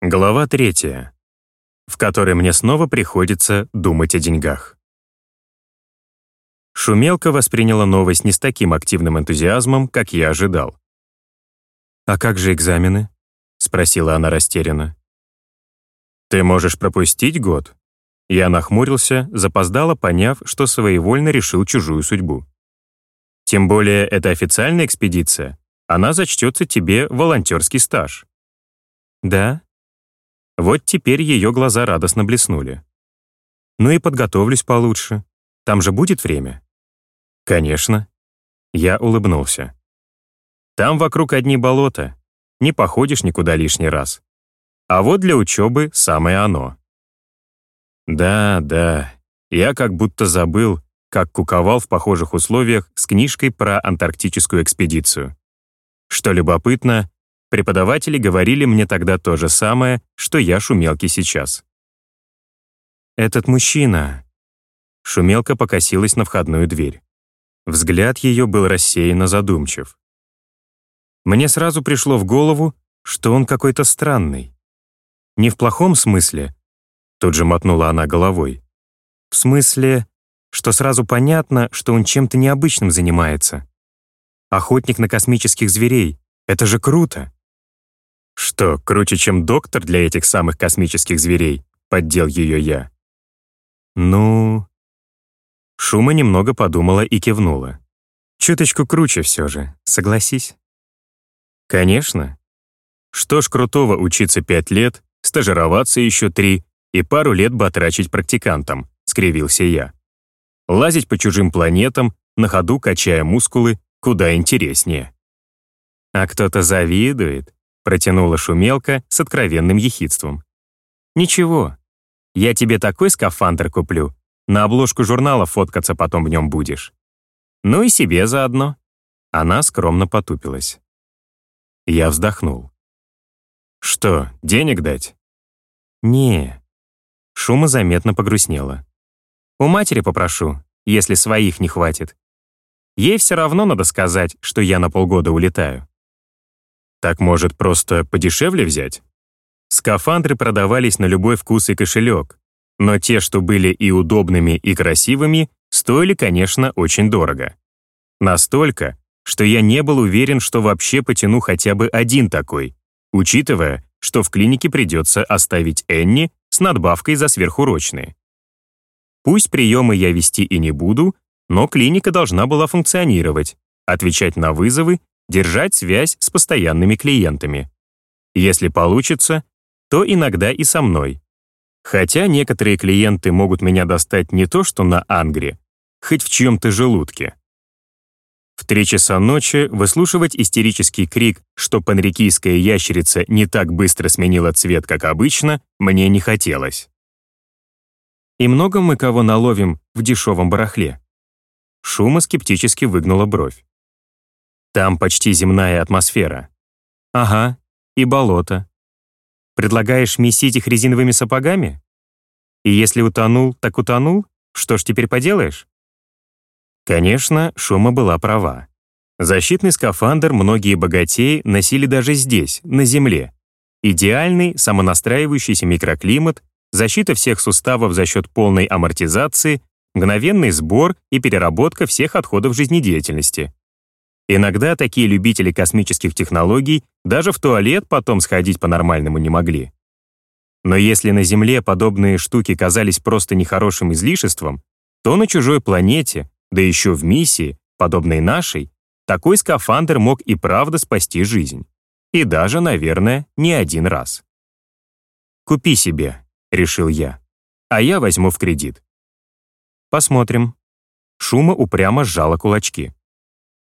Глава третья, в которой мне снова приходится думать о деньгах. Шумелка восприняла новость не с таким активным энтузиазмом, как я ожидал. «А как же экзамены?» — спросила она растерянно. «Ты можешь пропустить год?» Я нахмурился, запоздало поняв, что своевольно решил чужую судьбу. «Тем более это официальная экспедиция, она зачтется тебе волонтерский стаж». «Да?» Вот теперь ее глаза радостно блеснули. «Ну и подготовлюсь получше. Там же будет время?» «Конечно». Я улыбнулся. «Там вокруг одни болота. Не походишь никуда лишний раз. А вот для учебы самое оно». Да, да, я как будто забыл, как куковал в похожих условиях с книжкой про антарктическую экспедицию. Что любопытно, Преподаватели говорили мне тогда то же самое, что я шумелки сейчас. «Этот мужчина...» Шумелка покосилась на входную дверь. Взгляд ее был рассеянно задумчив. Мне сразу пришло в голову, что он какой-то странный. Не в плохом смысле, тут же мотнула она головой. В смысле, что сразу понятно, что он чем-то необычным занимается. Охотник на космических зверей — это же круто. «Что, круче, чем доктор для этих самых космических зверей?» — поддел ее я. «Ну...» Шума немного подумала и кивнула. «Чуточку круче все же, согласись?» «Конечно. Что ж крутого учиться пять лет, стажироваться еще три и пару лет батрачить практикантом», — скривился я. «Лазить по чужим планетам, на ходу качая мускулы, куда интереснее». «А кто-то завидует», Протянула шумелка с откровенным ехидством. «Ничего, я тебе такой скафандр куплю, на обложку журнала фоткаться потом в нем будешь. Ну и себе заодно». Она скромно потупилась. Я вздохнул. «Что, денег дать?» «Не». Шума заметно погрустнела. «У матери попрошу, если своих не хватит. Ей все равно надо сказать, что я на полгода улетаю. Так, может, просто подешевле взять? Скафандры продавались на любой вкус и кошелек, но те, что были и удобными, и красивыми, стоили, конечно, очень дорого. Настолько, что я не был уверен, что вообще потяну хотя бы один такой, учитывая, что в клинике придется оставить Энни с надбавкой за сверхурочные. Пусть приемы я вести и не буду, но клиника должна была функционировать, отвечать на вызовы держать связь с постоянными клиентами. Если получится, то иногда и со мной. Хотя некоторые клиенты могут меня достать не то что на ангре, хоть в чьем-то желудке. В три часа ночи выслушивать истерический крик, что панрикийская ящерица не так быстро сменила цвет, как обычно, мне не хотелось. И много мы кого наловим в дешевом барахле? Шума скептически выгнула бровь. Там почти земная атмосфера. Ага, и болото. Предлагаешь месить их резиновыми сапогами? И если утонул, так утонул? Что ж теперь поделаешь? Конечно, Шума была права. Защитный скафандр многие богатеи носили даже здесь, на Земле. Идеальный, самонастраивающийся микроклимат, защита всех суставов за счет полной амортизации, мгновенный сбор и переработка всех отходов жизнедеятельности. Иногда такие любители космических технологий даже в туалет потом сходить по-нормальному не могли. Но если на Земле подобные штуки казались просто нехорошим излишеством, то на чужой планете, да еще в миссии, подобной нашей, такой скафандр мог и правда спасти жизнь. И даже, наверное, не один раз. «Купи себе», — решил я, «а я возьму в кредит». «Посмотрим». Шума упрямо сжала кулачки.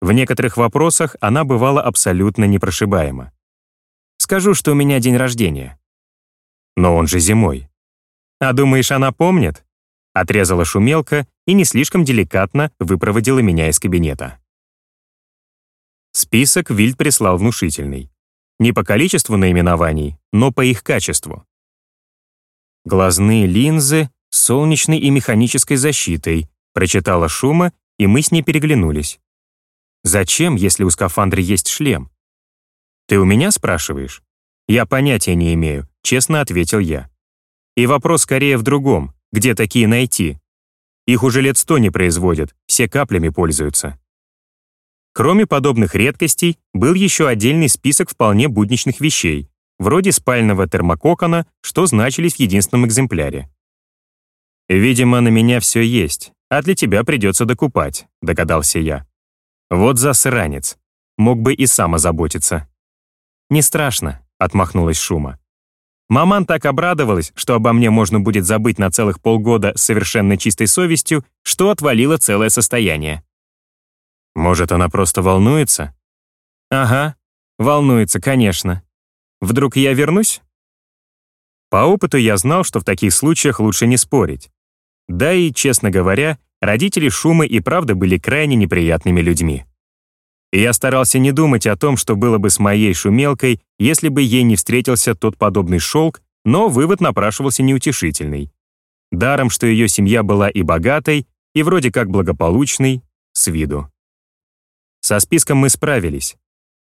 В некоторых вопросах она бывала абсолютно непрошибаема. Скажу, что у меня день рождения. Но он же зимой. А думаешь, она помнит? Отрезала шумелка и не слишком деликатно выпроводила меня из кабинета. Список Вильд прислал внушительный. Не по количеству наименований, но по их качеству. «Глазные линзы солнечной и механической защитой», прочитала Шума, и мы с ней переглянулись. Зачем, если у скафандра есть шлем? Ты у меня спрашиваешь? Я понятия не имею, честно ответил я. И вопрос скорее в другом, где такие найти? Их уже лет сто не производят, все каплями пользуются. Кроме подобных редкостей, был еще отдельный список вполне будничных вещей, вроде спального термококона, что значились в единственном экземпляре. «Видимо, на меня все есть, а для тебя придется докупать», — догадался я. «Вот засранец. Мог бы и сам озаботиться». «Не страшно», — отмахнулась Шума. Маман так обрадовалась, что обо мне можно будет забыть на целых полгода с совершенно чистой совестью, что отвалила целое состояние. Может, она просто волнуется? Ага, волнуется, конечно. Вдруг я вернусь? По опыту я знал, что в таких случаях лучше не спорить. Да и, честно говоря, родители Шумы и правда были крайне неприятными людьми. И я старался не думать о том, что было бы с моей шумелкой, если бы ей не встретился тот подобный шелк, но вывод напрашивался неутешительный. Даром, что ее семья была и богатой, и вроде как благополучной, с виду. Со списком мы справились.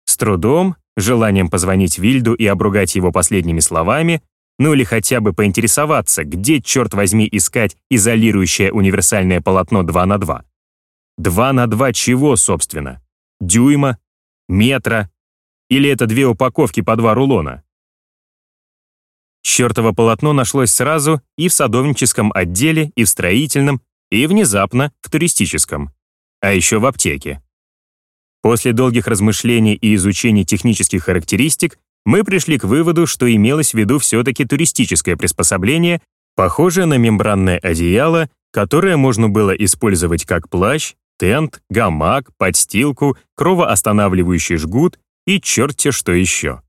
С трудом, желанием позвонить Вильду и обругать его последними словами, ну или хотя бы поинтересоваться, где, черт возьми, искать изолирующее универсальное полотно 2 на 2. 2 на 2 чего, собственно? дюйма, метра, или это две упаковки по два рулона? Чёртово полотно нашлось сразу и в садовническом отделе, и в строительном, и внезапно в туристическом, а еще в аптеке. После долгих размышлений и изучения технических характеристик мы пришли к выводу, что имелось в виду все-таки туристическое приспособление, похожее на мембранное одеяло, которое можно было использовать как плащ, тент, гамак, подстилку, кровоостанавливающий жгут и черт-те что еще.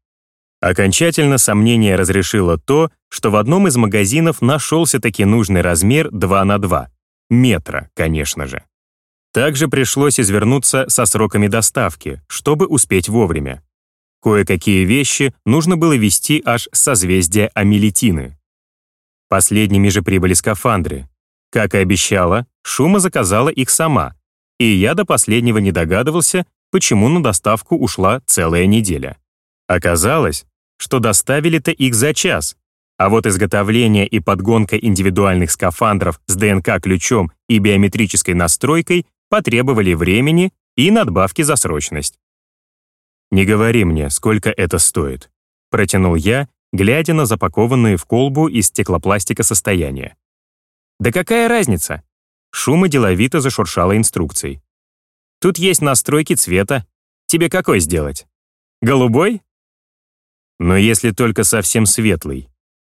Окончательно сомнение разрешило то, что в одном из магазинов нашелся таки нужный размер 2 на 2. Метра, конечно же. Также пришлось извернуться со сроками доставки, чтобы успеть вовремя. Кое-какие вещи нужно было вести аж с созвездия Амелитины. Последними же прибыли скафандры. Как и обещала, Шума заказала их сама, и я до последнего не догадывался, почему на доставку ушла целая неделя. Оказалось, что доставили-то их за час, а вот изготовление и подгонка индивидуальных скафандров с ДНК-ключом и биометрической настройкой потребовали времени и надбавки за срочность. «Не говори мне, сколько это стоит», — протянул я, глядя на запакованные в колбу из стеклопластика состояние. «Да какая разница? Шума деловито зашуршала инструкцией. «Тут есть настройки цвета. Тебе какой сделать? Голубой?» «Но если только совсем светлый».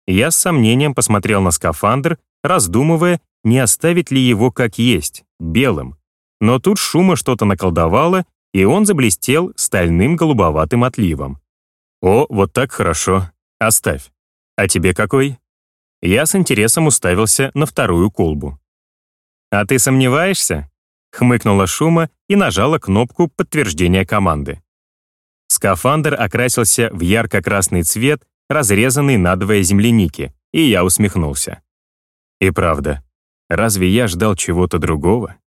Я с сомнением посмотрел на скафандр, раздумывая, не оставить ли его как есть, белым. Но тут Шума что-то наколдовала, и он заблестел стальным голубоватым отливом. «О, вот так хорошо. Оставь. А тебе какой?» Я с интересом уставился на вторую колбу. «А ты сомневаешься?» — хмыкнула Шума и нажала кнопку подтверждения команды. Скафандр окрасился в ярко-красный цвет, разрезанный надвое земляники, и я усмехнулся. И правда, разве я ждал чего-то другого?